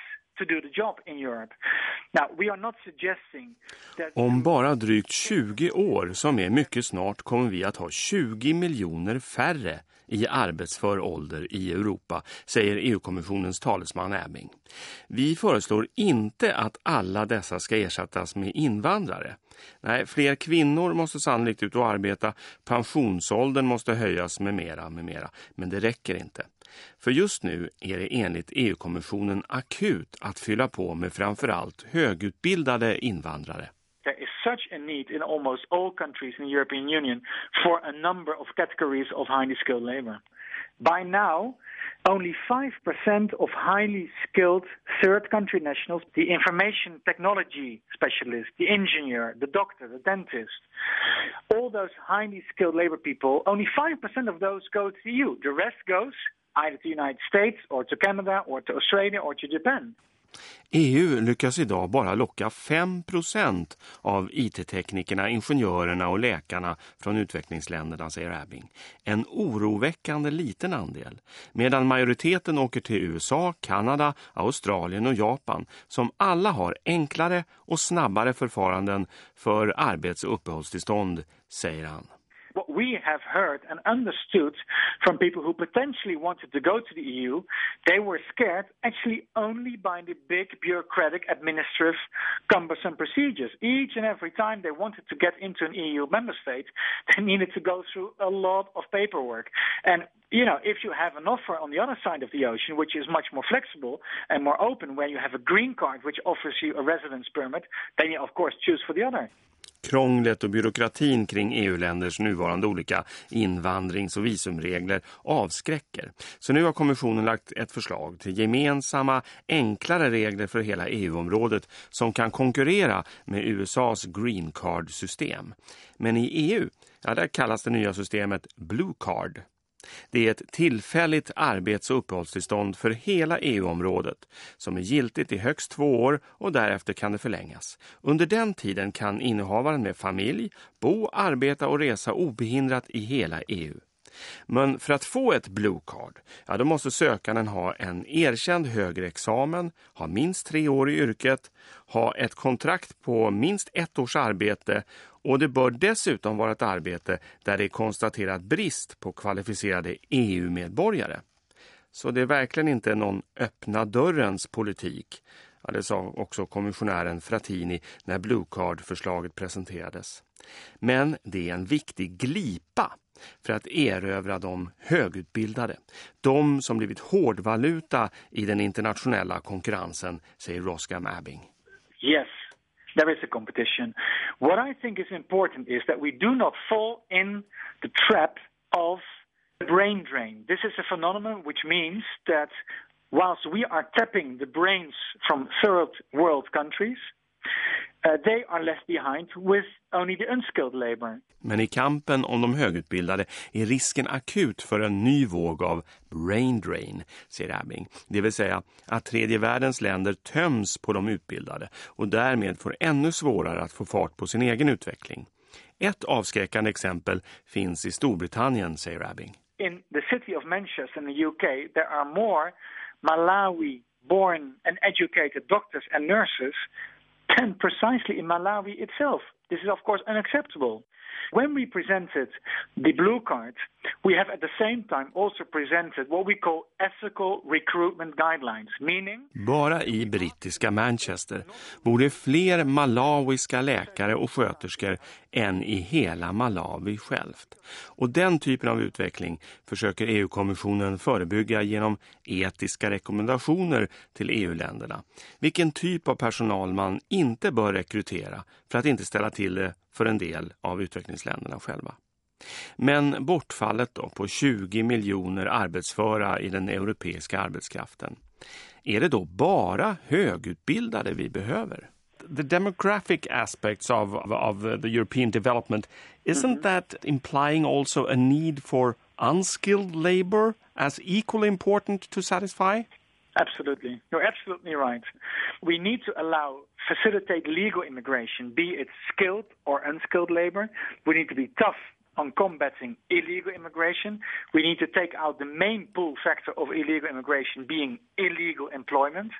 om bara drygt 20 år, som är mycket snart, kommer vi att ha 20 miljoner färre i arbetsför ålder i Europa, säger EU-kommissionens talesman Abbing. Vi föreslår inte att alla dessa ska ersättas med invandrare. Nej, fler kvinnor måste sannolikt ut och arbeta, pensionsåldern måste höjas med mera, med mera. Men det räcker inte. För just nu är det enligt EU-kommissionen akut att fylla på med framförallt högutbildade invandrare. There is such a need in almost all countries in the European Union for a number of categories of highly skilled labor. By now, only 5% of highly skilled third country nationals, the information technology specialist, the engineer, the doctor, the dentist, all those highly skilled labor people, only 5% of those go to the EU. The rest goes either to United States or to Canada or to Australia or to Japan. EU lyckas idag bara locka 5% av IT-teknikerna, ingenjörerna och läkarna från utvecklingsländerna, säger Abing. En oroväckande liten andel. Medan majoriteten åker till USA, Kanada, Australien och Japan som alla har enklare och snabbare förfaranden för arbets- och uppehållstillstånd, säger han. What we have heard and understood from people who potentially wanted to go to the EU, they were scared actually only by the big bureaucratic, administrative, cumbersome procedures. Each and every time they wanted to get into an EU member state, they needed to go through a lot of paperwork. And you know, if you have an offer on the other side of the ocean, which is much more flexible and more open, where you have a green card which offers you a residence permit, then you of course choose for the other. Krånglet och byråkratin kring EU-länders nuvarande olika invandrings- och visumregler avskräcker. Så nu har kommissionen lagt ett förslag till gemensamma, enklare regler för hela EU-området som kan konkurrera med USAs Green Card-system. Men i EU, ja, där kallas det nya systemet Blue Card. Det är ett tillfälligt arbets- och uppehållstillstånd för hela EU-området som är giltigt i högst två år och därefter kan det förlängas. Under den tiden kan innehavaren med familj bo, arbeta och resa obehindrat i hela EU. Men för att få ett Blue Card, ja, då måste sökanden ha en erkänd högre examen, ha minst tre år i yrket, ha ett kontrakt på minst ett års arbete och det bör dessutom vara ett arbete där det är konstaterat brist på kvalificerade EU-medborgare. Så det är verkligen inte någon öppna dörrens politik. Ja, det sa också kommissionären Frattini när Blue Card-förslaget presenterades. Men det är en viktig glipa för att erövra de högutbildade. De som blivit hårdvaluta i den internationella konkurrensen, säger Roskam Abbing. Yes, there is a competition. What I think is important is that we do not fall in the trap of brain drain. This is a phenomenon which means that whilst we are tapping the brains from third world countries, they are left behind with only the unskilled labor. Men i kampen om de högutbildade är risken akut för en ny våg av brain drain, säger Abbing. Det vill säga att tredje världens länder töms på de utbildade och därmed får ännu svårare att få fart på sin egen utveckling. Ett avskräckande exempel finns i Storbritannien, säger Abbing. In the city of Manchester in the UK, there are more Malawi-born and educated doctors and nurses than precisely in Malawi itself. This is, of course, unacceptable. When we presented the blue card, we have at the same time also presented what we call ethical recruitment guidelines, meaning... Bara i brittiska Manchester bor det fler malawiska läkare och sköterskor än i hela Malawi självt. Och den typen av utveckling försöker EU-kommissionen förebygga genom etiska rekommendationer till EU-länderna. Vilken typ av personal man inte bör rekrytera för att inte ställa till det för en del av utvecklingsländerna själva. Men bortfallet då på 20 miljoner arbetsföra i den europeiska arbetskraften. Är det då bara högutbildade vi behöver? The demographic aspects of, of the European development, isn't mm that implying also a need for unskilled labor as equally important to satisfy? Absolutely. You're absolutely right. We need to allow, facilitate legal immigration, be it skilled or unskilled labor. We need to be tough on combating illegal immigration. We need to take out the main pull factor of illegal immigration being illegal employment.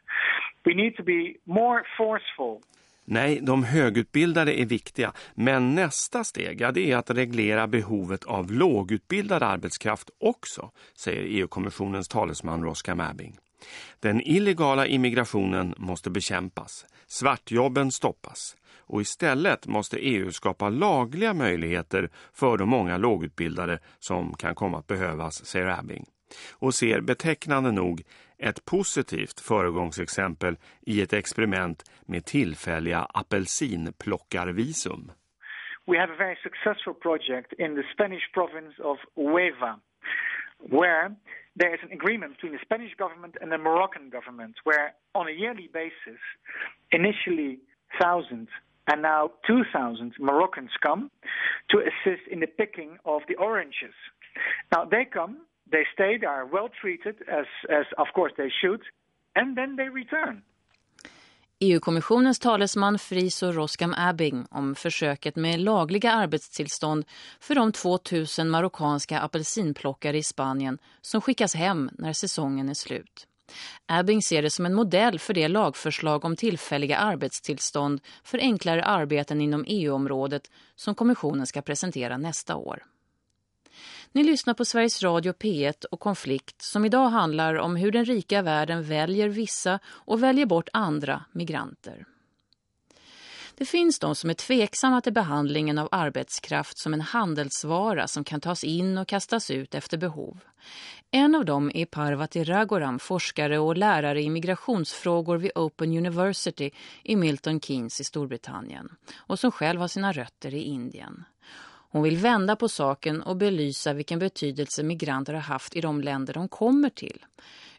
We need to be more forceful Nej, de högutbildade är viktiga, men nästa steg ja, det är att reglera behovet av lågutbildad arbetskraft också, säger EU-kommissionens talesman Roska Mäbing. Den illegala immigrationen måste bekämpas, svartjobben stoppas och istället måste EU skapa lagliga möjligheter för de många lågutbildade som kan komma att behövas, säger Abbing. Och ser betecknande nog ett positivt föregångsexempel i ett experiment med tillfälliga apelsinplockarvisum. We have a very successful project in the Spanish province of Hueva where there is an agreement between the Spanish government and the Moroccan government where on a yearly basis initially thousands and now 2,000 Moroccans come to assist in the picking of the oranges. Now they come, they stay, they are well treated as, as of course they should, and then they return. EU-kommissionens talesman Friso Roskam Abbing om försöket med lagliga arbetstillstånd för de 2000 marockanska apelsinplockare i Spanien som skickas hem när säsongen är slut. Abbing ser det som en modell för det lagförslag om tillfälliga arbetstillstånd för enklare arbeten inom EU-området som kommissionen ska presentera nästa år. Ni lyssnar på Sveriges Radio P1 och Konflikt som idag handlar om hur den rika världen väljer vissa och väljer bort andra migranter. Det finns de som är tveksamma till behandlingen av arbetskraft som en handelsvara som kan tas in och kastas ut efter behov. En av dem är Parvati Ragoram, forskare och lärare i migrationsfrågor vid Open University i Milton Keynes i Storbritannien och som själv har sina rötter i Indien. Hon vill vända på saken och belysa vilken betydelse migranter har haft i de länder de kommer till.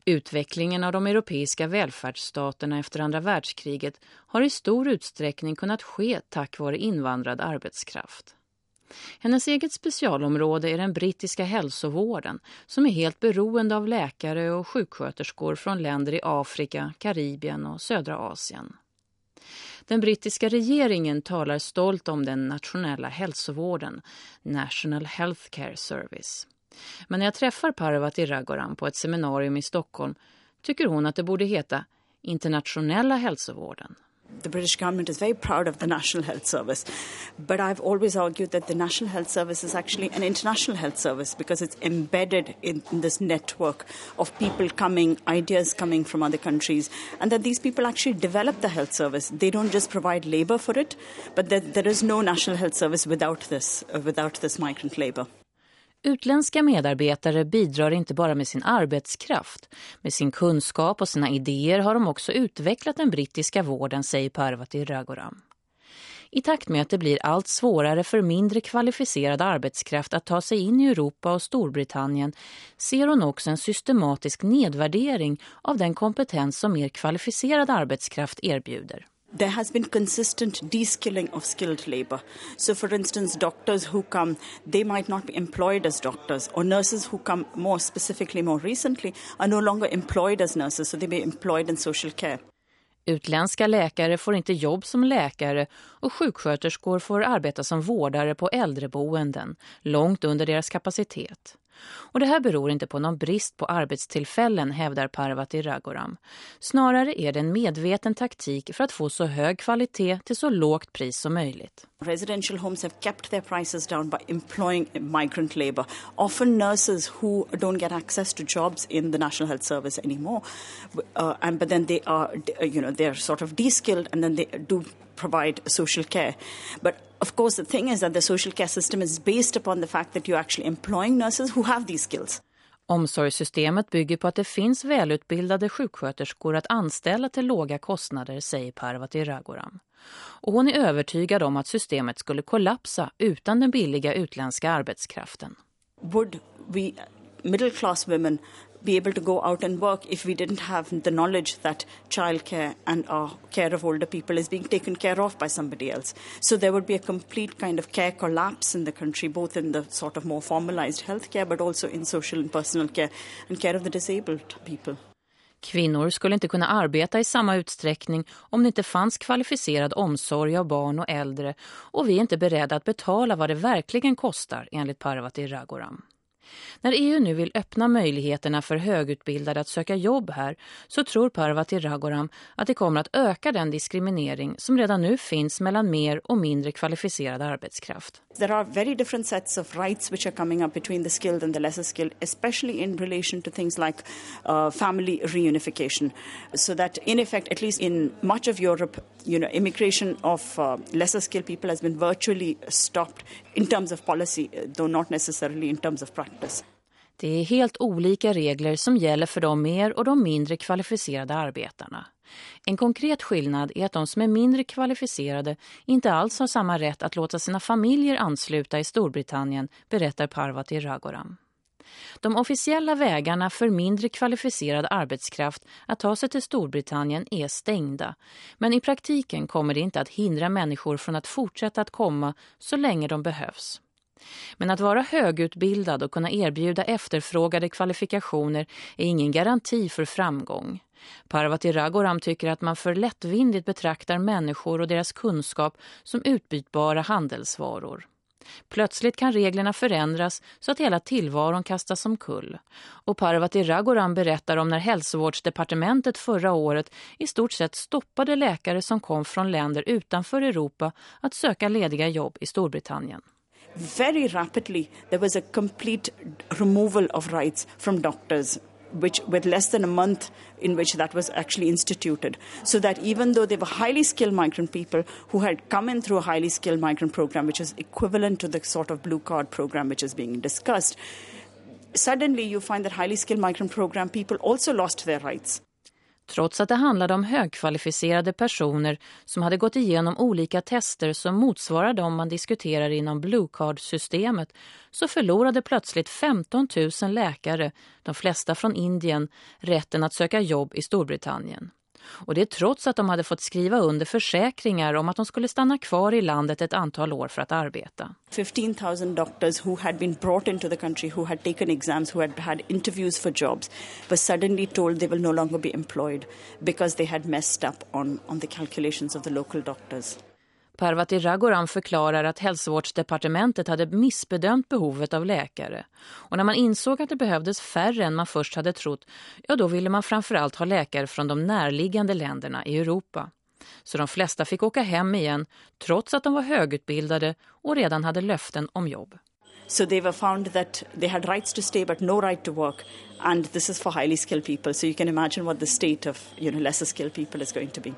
Utvecklingen av de europeiska välfärdsstaterna efter andra världskriget har i stor utsträckning kunnat ske tack vare invandrad arbetskraft. Hennes eget specialområde är den brittiska hälsovården som är helt beroende av läkare och sjuksköterskor från länder i Afrika, Karibien och södra Asien. Den brittiska regeringen talar stolt om den nationella hälsovården, National Healthcare Service. Men när jag träffar Parvati Raghoran på ett seminarium i Stockholm tycker hon att det borde heta internationella hälsovården. The British government is very proud of the National Health Service. But I've always argued that the National Health Service is actually an international health service because it's embedded in, this network of people coming, ideas coming from other countries, and that these people actually develop the health service. They don't just provide labor for it, but that there is no National Health Service without this, uh, without this migrant labor. Utländska medarbetare bidrar inte bara med sin arbetskraft. Med sin kunskap och sina idéer har de också utvecklat den brittiska vården, säger Parvati Ragoram. I takt med att det blir allt svårare för mindre kvalificerad arbetskraft att ta sig in i Europa och Storbritannien ser hon också en systematisk nedvärdering av den kompetens som mer kvalificerad arbetskraft erbjuder there has been consistent de-skilling of skilled labor. So, for instance, doctors who come, they might not be employed as doctors, or nurses who come more specifically, more recently, are no longer employed as nurses, so they be employed in social care. Utländska läkare får inte jobb som läkare och sjuksköterskor får arbeta som vårdare på äldreboenden, långt under deras kapacitet. Och det här beror inte på någon brist på arbetstillfällen, hävdar Parvati Raghuram. Snarare är det en medveten taktik för att få så hög kvalitet till så lågt pris som möjligt. Residential homes have kept their prices down by employing migrant labor, often nurses who don't get access to jobs in the National Health Service anymore. Uh, and but then they are, you know, they're sort of de-skilled and then they do provide social care. But of course, the thing is that the social care system is based upon the fact that you're actually employing nurses who have these skills. Omsorgssystemet bygger på att det finns välutbildade sjuksköterskor att anställa till låga kostnader, säger Parvati Raghuram. Och hon är övertygad om att systemet skulle kollapsa utan den billiga utländska arbetskraften. Would we middle class women be able to go out and work if we didn't have the knowledge that childcare and our care of older people is being taken care of by somebody else. So there would be a complete kind of care collapse in the country, both in the sort of more formalized healthcare, but also in social and personal care and care of the disabled people. Kvinnor skulle inte kunna arbeta i samma utsträckning om det inte fanns kvalificerad omsorg av barn och äldre och vi är inte beredda att betala vad det verkligen kostar enligt Parvati Raghuram. När EU nu vill öppna möjligheterna för högutbildade att söka jobb här så tror Parvati Raghuram att det kommer att öka den diskriminering som redan nu finns mellan mer och mindre kvalificerad arbetskraft. There are very different sets of rights which are coming up between the skilled and the lesser skilled, especially in relation to things like uh, family reunification. So that in effect, at least in much of Europe, you know, immigration of uh, lesser skilled people has been virtually stopped in terms of policy, though not necessarily in terms of practice. Det är helt olika regler som gäller för de mer och de mindre kvalificerade arbetarna. En konkret skillnad är att de som är mindre kvalificerade inte alls har samma rätt att låta sina familjer ansluta i Storbritannien, berättar Parvati Ragoram. De officiella vägarna för mindre kvalificerad arbetskraft att ta sig till Storbritannien är stängda. Men i praktiken kommer det inte att hindra människor från att fortsätta att komma så länge de behövs. Men att vara högutbildad och kunna erbjuda efterfrågade kvalifikationer är ingen garanti för framgång. Parvati Raghuram tycker att man för lättvindigt betraktar människor och deras kunskap som utbytbara handelsvaror. Plötsligt kan reglerna förändras så att hela tillvaron kastas som kull. Och Parvati Raghuram berättar om när hälsovårdsdepartementet förra året i stort sett stoppade läkare som kom från länder utanför Europa att söka lediga jobb i Storbritannien. Very rapidly there was a complete removal of rights from doctors which with less than a month in which that was actually instituted. So that even though they were highly skilled migrant people who had come in through a highly skilled migrant program which is equivalent to the sort of blue card program which is being discussed suddenly you find that highly skilled migrant program people also lost their rights Trots att det handlade om högkvalificerade personer som hade gått igenom olika tester som motsvarar de man diskuterar inom Blue Card-systemet så förlorade plötsligt 15 000 läkare, de flesta från Indien, rätten att söka jobb i Storbritannien. Och det trots att de hade fått skriva under försäkringar om att de skulle stanna kvar i landet ett antal år för att arbeta. 15 000 doctors who had been brought into the country, who had taken exams, who had had interviews for jobs, were suddenly told they will no longer be employed because they had messed up on, on the calculations of the local doctors. Parvati Raghuram förklarar att hälsovårdsdepartementet hade missbedömt behovet av läkare. Och när man insåg att det behövdes färre än man först hade trott, ja då ville man framförallt ha läkare från de närliggande länderna i Europa. Så de flesta fick åka hem igen trots att de var högutbildade och redan hade löften om jobb. So they were found that they had rights to stay but no right to work. And this is for highly skilled people. So you can imagine what the state of you know, lesser skilled people is going to be.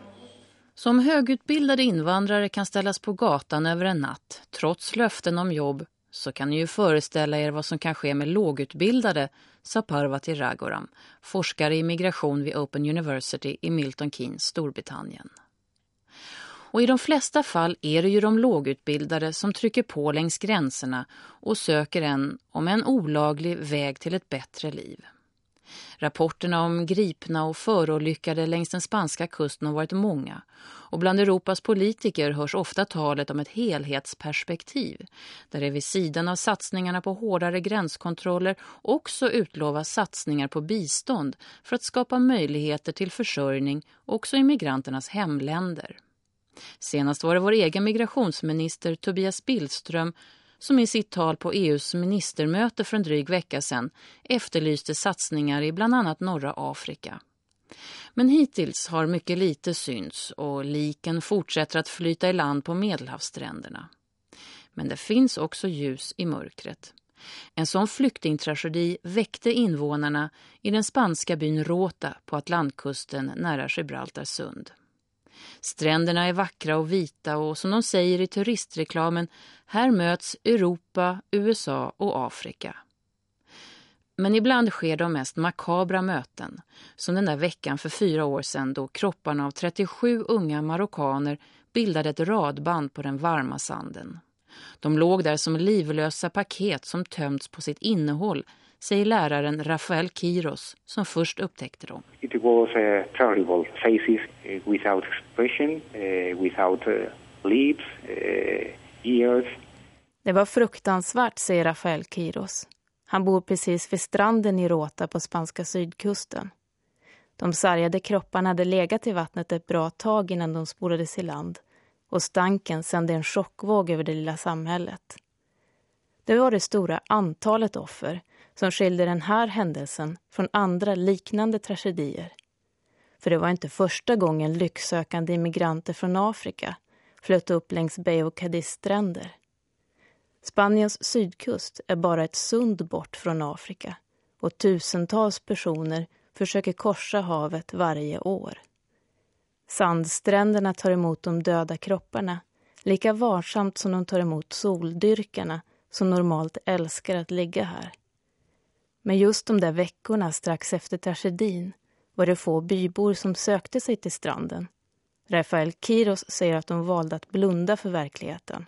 Som högutbildade invandrare kan ställas på gatan över en natt, trots löften om jobb, så kan ni ju föreställa er vad som kan ske med lågutbildade, sa Parvati Raghuram, forskare i migration vid Open University i Milton Keynes, Storbritannien. Och i de flesta fall är det ju de lågutbildade som trycker på längs gränserna och söker en, om en olaglig, väg till ett bättre liv. Rapporterna om gripna och förolyckade längs den spanska kusten har varit många och bland Europas politiker hörs ofta talet om ett helhetsperspektiv där det vid sidan av satsningarna på hårdare gränskontroller också utlovas satsningar på bistånd för att skapa möjligheter till försörjning också i migranternas hemländer. Senast var det vår egen migrationsminister Tobias Billström som i sitt tal på EUs ministermöte för en dryg vecka sedan efterlyste satsningar i bland annat norra Afrika. Men hittills har mycket lite synts och liken fortsätter att flyta i land på medelhavsstränderna. Men det finns också ljus i mörkret. En sån flyktingtragedi väckte invånarna i den spanska byn Rota på Atlantkusten nära Gibraltar sund. Stränderna är vackra och vita och som de säger i turistreklamen, här möts Europa, USA och Afrika. Men ibland sker de mest makabra möten, som den där veckan för fyra år sedan då kropparna av 37 unga marockaner bildade ett radband på den varma sanden. De låg där som livlösa paket som tömts på sitt innehåll säger läraren Rafael Kiros som först upptäckte dem. It was uh, terrible faces uh, without expression, uh, without uh, lips, uh, ears. Det var fruktansvärt, säger Rafael Kiros. Han bor precis vid stranden i Rota på spanska sydkusten. De sargade kropparna hade legat i vattnet ett bra tag innan de spolades i land och stanken sände en chockvåg över det lilla samhället. Det var det stora antalet offer som skilde den här händelsen från andra liknande tragedier. För det var inte första gången lycksökande immigranter från Afrika flöt upp längs Bay of Cadiz stränder. Spaniens sydkust är bara ett sund bort från Afrika och tusentals personer försöker korsa havet varje år. Sandstränderna tar emot de döda kropparna lika varsamt som de tar emot soldyrkarna som normalt älskar att ligga här. Men just de där veckorna strax efter tragedin var det få bybor som sökte sig till stranden. Rafael Kiros säger att de valde att blunda för verkligheten.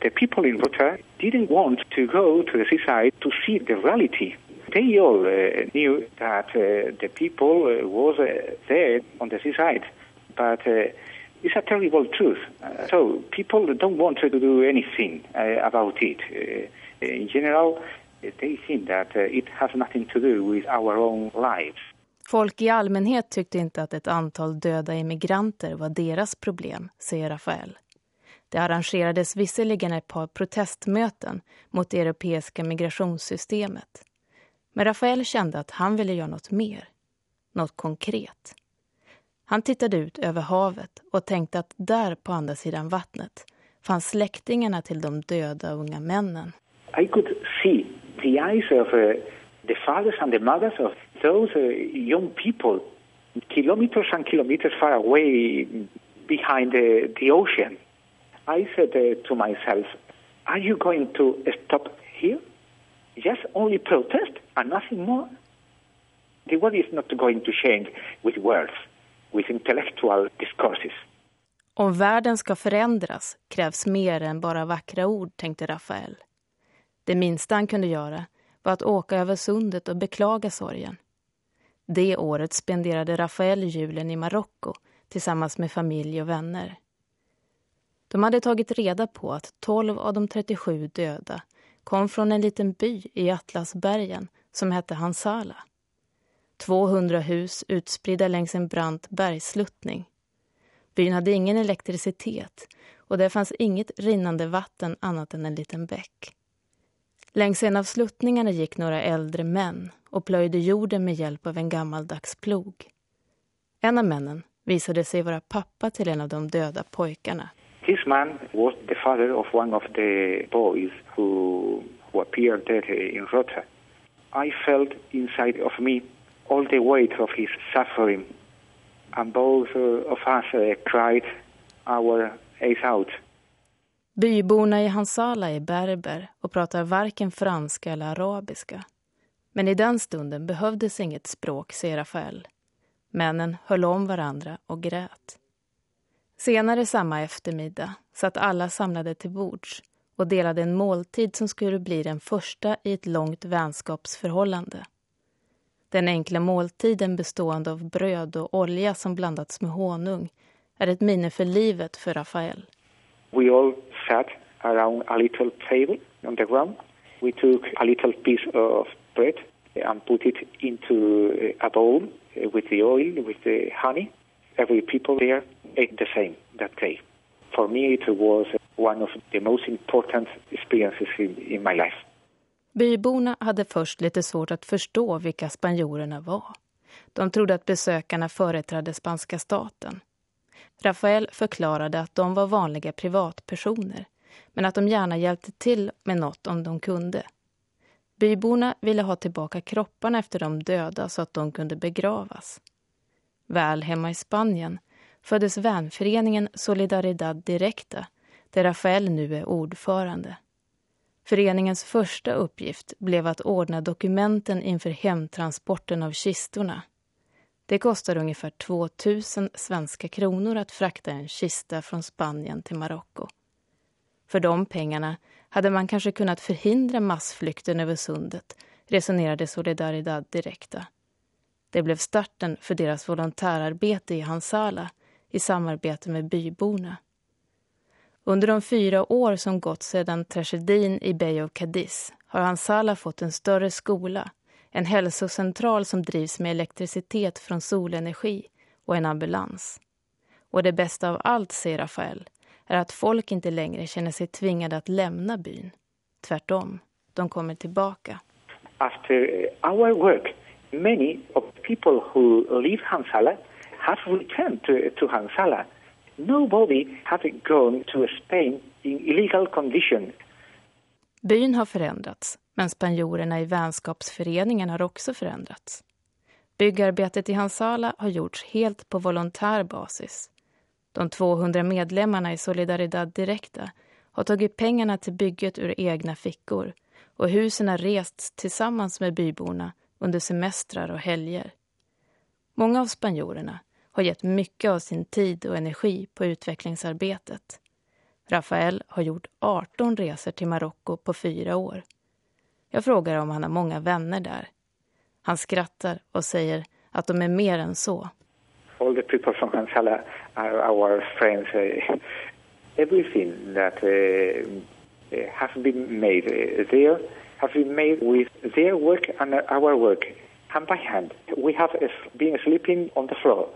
The people in Rota didn't want to go to the seaside to see the reality. They all uh, knew that uh, the people uh, was uh, there on the seaside, but uh, it's a terrible truth. Uh, so people don't want to do anything uh, about it. Uh, in general, they think that uh, it has nothing to do with our own lives. Folk i allmänhet tyckte inte att ett antal döda immigranter var deras problem, säger Rafael. Det arrangerades visserligen ett par protestmöten mot det europeiska migrationssystemet. Men Rafael kände att han ville göra något mer. Något konkret. Han tittade ut över havet och tänkte att där på andra sidan vattnet fanns släktingarna till de döda unga männen. I could see the eyes of uh, the fathers and the mothers of those uh, young people kilometers and kilometers far away behind the, the ocean. I said uh, to myself, are you going to stop here? Just only protest and nothing more? The world is not going to change with words, with intellectual discourses. Om världen ska förändras krävs mer än bara vackra ord, tänkte Rafael. Det minsta han kunde göra var att åka över sundet och beklaga sorgen. Det året spenderade Rafael julen i Marocko tillsammans med familj och vänner. De hade tagit reda på att 12 av de 37 döda kom från en liten by i Atlasbergen som hette Hansala. 200 hus utspridda längs en brant bergsluttning. Byn hade ingen elektricitet och det fanns inget rinnande vatten annat än en liten bäck. Längs en av sluttningarna gick några äldre män och plöjde jorden med hjälp av en gammaldags plog. En av männen visade sig vara pappa till en av de döda pojkarna. This man was the father of one of the boys who, who appeared dead in Rota. I felt inside of me all the weight of his suffering, and both of us uh, cried our eyes out. Byborna i Hansala är berber och pratar varken franska eller arabiska. Men i den stunden behövdes inget språk, säger Rafael. Männen höll om varandra och grät. Senare samma eftermiddag satt alla samlade till bords och delade en måltid som skulle bli den första i ett långt vänskapsförhållande. Den enkla måltiden bestående av bröd och olja som blandats med honung är ett minne för livet för Rafael. We all sat around a little table on the ground. We took a little piece of bread and put it into a bowl with the oil, with the honey. Every people there ate the same that day. For me it was one of the most important experiences in, in my life. Byborna hade först lite svårt att förstå vilka spanjorerna var. De trodde att besökarna företrädde spanska staten. Rafael förklarade att de var vanliga privatpersoner men att de gärna hjälpte till med något om de kunde. Byborna ville ha tillbaka kropparna efter de döda så att de kunde begravas. Väl hemma i Spanien föddes vänföreningen Solidaridad Directa där Rafael nu är ordförande. Föreningens första uppgift blev att ordna dokumenten inför hemtransporten av kistorna. Det kostar ungefär 2000 svenska kronor att frakta en kista från Spanien till Marocko. För de pengarna hade man kanske kunnat förhindra massflykten över sundet, resonerade Solidaridad Direkta. Det blev starten för deras volontärarbete i Hansala i samarbete med byborna. Under de fyra år som gått sedan tragedin i Bay of Cadiz har Hansala fått en större skola, en hälsocentral som drivs med elektricitet från solenergi och en ambulans. Och det bästa av allt, säger Rafael, är att folk inte längre känner sig tvingade att lämna byn. Tvärtom, de kommer tillbaka. After our work, many of people who leave Hansala have returned to, to Hansala. Nobody has gone to Spain in illegal condition. Byn har förändrats, men spanjorerna i vänskapsföreningen har också förändrats. Byggarbetet i Hansala har gjorts helt på volontär basis. De 200 medlemmarna i Solidaridad Direkta har tagit pengarna till bygget ur egna fickor och husen har rests tillsammans med byborna under semestrar och helger. Många av spanjorerna har gett mycket av sin tid och energi på utvecklingsarbetet. Rafael har gjort 18 resor till Marocko på fyra år. Jag frågar om han har många vänner där. Han skrattar och säger att de är mer än så. All the people from Hansala are our friends. Eh, everything that uh, has been made there has been made with their work and our work, hand by hand. We have been sleeping on the floor.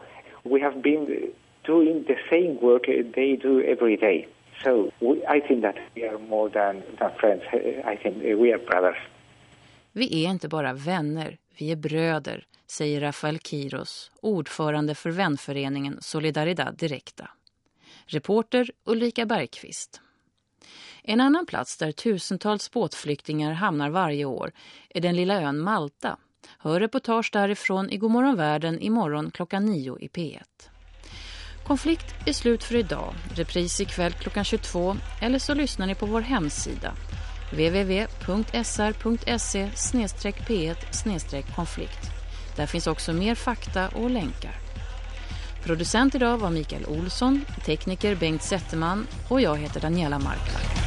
We have been doing the same work they do every day. So we, I think that we are more than, than friends. I think we are brothers. Vi är inte bara vänner, vi är bröder, säger Rafael Kiros, ordförande för vänföreningen Solidaridad Direkta. Reporter Ulrika Bergqvist. En annan plats där tusentals båtflyktingar hamnar varje år är den lilla ön Malta. Hör reportage därifrån i Godmorgon världen imorgon klockan 9 i P1. Konflikt är slut för idag. Repris ikväll klockan 22 eller så lyssnar ni på vår hemsida www.sr.se p1 konflikt. Där finns också mer fakta och länkar. Producent idag var Mikael Olsson, tekniker Bengt Zetterman och jag heter Daniela Marklak.